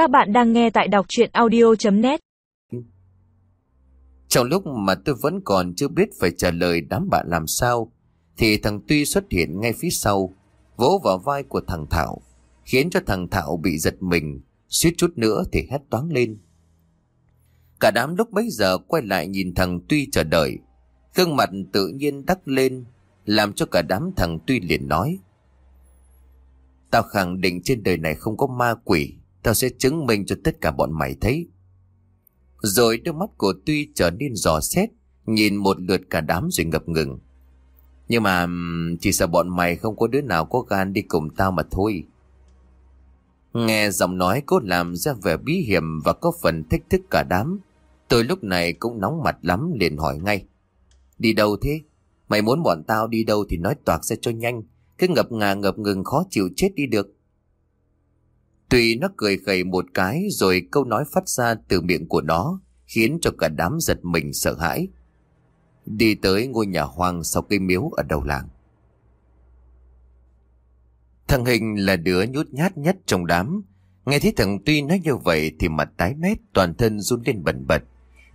Các bạn đang nghe tại đọc chuyện audio.net Trong lúc mà tôi vẫn còn chưa biết phải trả lời đám bạn làm sao, thì thằng Tuy xuất hiện ngay phía sau, vỗ vào vai của thằng Thảo, khiến cho thằng Thảo bị giật mình, suýt chút nữa thì hét toáng lên. Cả đám lúc bấy giờ quay lại nhìn thằng Tuy chờ đợi, gương mặt tự nhiên đắc lên, làm cho cả đám thằng Tuy liền nói. Tao khẳng định trên đời này không có ma quỷ, tao sẽ chứng minh cho tất cả bọn mày thấy. Rồi đôi mắt của Tuy trở nên giò xét, nhìn một lượt cả đám rồi ngập ngừng. Nhưng mà chỉ sợ bọn mày không có đứa nào có gan đi cùng tao mà thôi. Nghe giọng nói cô làm ra vẻ bí hiểm và có phần thách thức cả đám. Tôi lúc này cũng nóng mặt lắm liền hỏi ngay. Đi đâu thế? Mày muốn bọn tao đi đâu thì nói toạc ra cho nhanh. Cứ ngập ngà ngập ngừng khó chịu chết đi được. Tùy nó cười khẩy một cái rồi câu nói phát ra từ miệng của nó khiến cho cả đám giật mình sợ hãi. Đi tới ngôi nhà hoang sau cây miếu ở đầu làng. Thằng Hình là đứa nhút nhát nhất trong đám. Nghe thấy thằng Tuy nói như vậy thì mặt tái mét toàn thân run lên bẩn bật.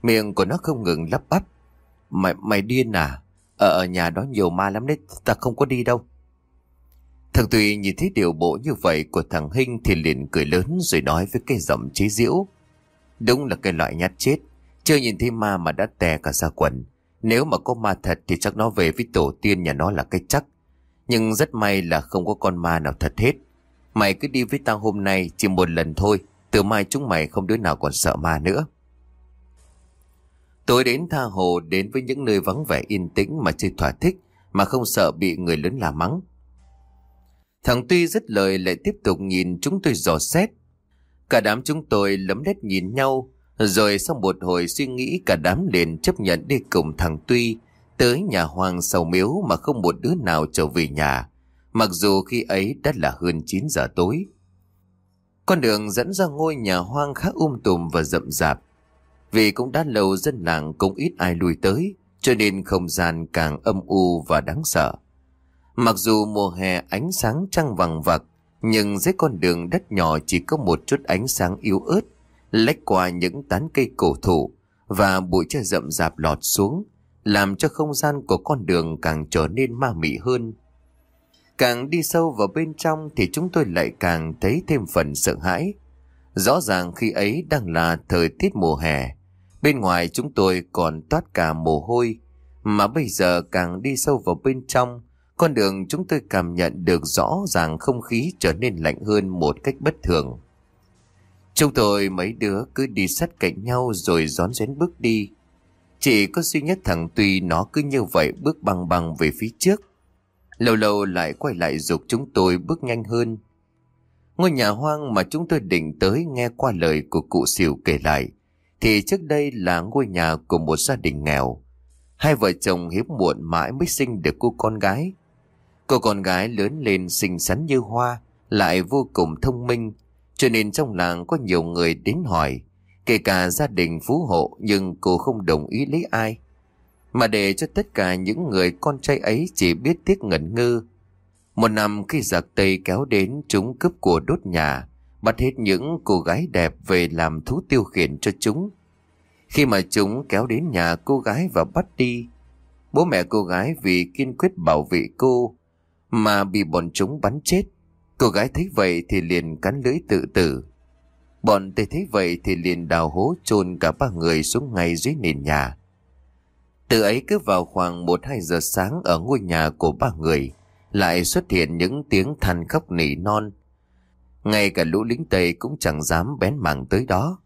Miệng của nó không ngừng lắp bắp. Mày, mày điên à? Ở, ở nhà đó nhiều ma lắm đấy, ta không có đi đâu. Thằng Tùy nhìn thấy điều bộ như vậy của thằng Hinh thì liền cười lớn rồi nói với cái giọng chế giễu. Đúng là cái loại nhát chết, chưa nhìn thấy ma mà đã tè cả ra quần. Nếu mà có ma thật thì chắc nó về với tổ tiên nhà nó là cái chắc. Nhưng rất may là không có con ma nào thật hết. Mày cứ đi với tao hôm nay chỉ một lần thôi, từ mai chúng mày không đứa nào còn sợ ma nữa. Tối đến tha hồ đến với những nơi vắng vẻ yên tĩnh mà chơi thỏa thích mà không sợ bị người lớn làm mắng. Thằng Tuy rất lời lại tiếp tục nhìn chúng tôi dò xét. Cả đám chúng tôi lấm lét nhìn nhau, rồi sau một hồi suy nghĩ cả đám liền chấp nhận đi cùng thằng Tuy tới nhà hoàng sầu miếu mà không một đứa nào trở về nhà, mặc dù khi ấy đã là hơn 9 giờ tối. Con đường dẫn ra ngôi nhà hoang khá um tùm và rậm rạp. Vì cũng đã lâu dân làng cũng ít ai lui tới, cho nên không gian càng âm u và đáng sợ. Mặc dù mùa hè ánh sáng trăng vàng vặc, nhưng dưới con đường đất nhỏ chỉ có một chút ánh sáng yếu ớt, lách qua những tán cây cổ thụ và bụi tre rậm rạp lọt xuống, làm cho không gian của con đường càng trở nên ma mị hơn. Càng đi sâu vào bên trong thì chúng tôi lại càng thấy thêm phần sợ hãi. Rõ ràng khi ấy đang là thời tiết mùa hè, bên ngoài chúng tôi còn toát cả mồ hôi, mà bây giờ càng đi sâu vào bên trong, con đường chúng tôi cảm nhận được rõ ràng không khí trở nên lạnh hơn một cách bất thường. Chúng tôi mấy đứa cứ đi sát cạnh nhau rồi rón rén bước đi. Chỉ có duy nhất thằng Tuy nó cứ như vậy bước băng băng về phía trước. Lâu lâu lại quay lại dục chúng tôi bước nhanh hơn. Ngôi nhà hoang mà chúng tôi định tới nghe qua lời của cụ xỉu kể lại, thì trước đây là ngôi nhà của một gia đình nghèo. Hai vợ chồng hiếm muộn mãi mới sinh được cô con gái. Cô con gái lớn lên xinh xắn như hoa, lại vô cùng thông minh, cho nên trong làng có nhiều người đến hỏi, kể cả gia đình phú hộ nhưng cô không đồng ý lấy ai. Mà để cho tất cả những người con trai ấy chỉ biết tiếc ngẩn ngơ. Một năm khi giặc Tây kéo đến chúng cướp của đốt nhà, bắt hết những cô gái đẹp về làm thú tiêu khiển cho chúng. Khi mà chúng kéo đến nhà cô gái và bắt đi, bố mẹ cô gái vì kiên quyết bảo vệ cô mà bị bọn chúng bắn chết. Cô gái thấy vậy thì liền cắn lưỡi tự tử. Bọn tây thấy vậy thì liền đào hố chôn cả ba người xuống ngay dưới nền nhà. Từ ấy cứ vào khoảng 1-2 giờ sáng ở ngôi nhà của ba người, lại xuất hiện những tiếng than khóc nỉ non. Ngay cả lũ lính Tây cũng chẳng dám bén mảng tới đó.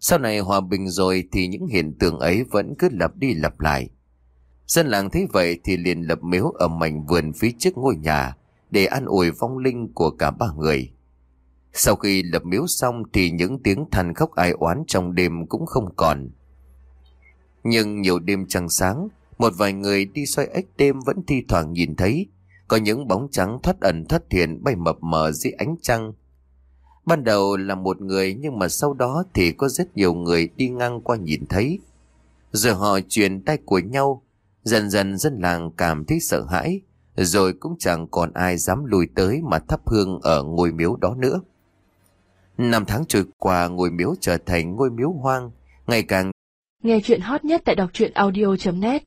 Sau này hòa bình rồi thì những hiện tượng ấy vẫn cứ lặp đi lặp lại. Dân làng thấy vậy thì liền lập miếu ở mảnh vườn phía trước ngôi nhà để an ủi vong linh của cả ba người. Sau khi lập miếu xong thì những tiếng than khóc ai oán trong đêm cũng không còn. Nhưng nhiều đêm trăng sáng, một vài người đi xoay ếch đêm vẫn thi thoảng nhìn thấy có những bóng trắng thoát ẩn thoát hiện bay mập mờ dưới ánh trăng. Ban đầu là một người nhưng mà sau đó thì có rất nhiều người đi ngang qua nhìn thấy. giờ họ truyền tay của nhau Dần dần dân làng cảm thấy sợ hãi, rồi cũng chẳng còn ai dám lùi tới mà thắp hương ở ngôi miếu đó nữa. Năm tháng trôi qua ngôi miếu trở thành ngôi miếu hoang, ngày càng Nghe chuyện hot nhất tại đọc truyện audio.net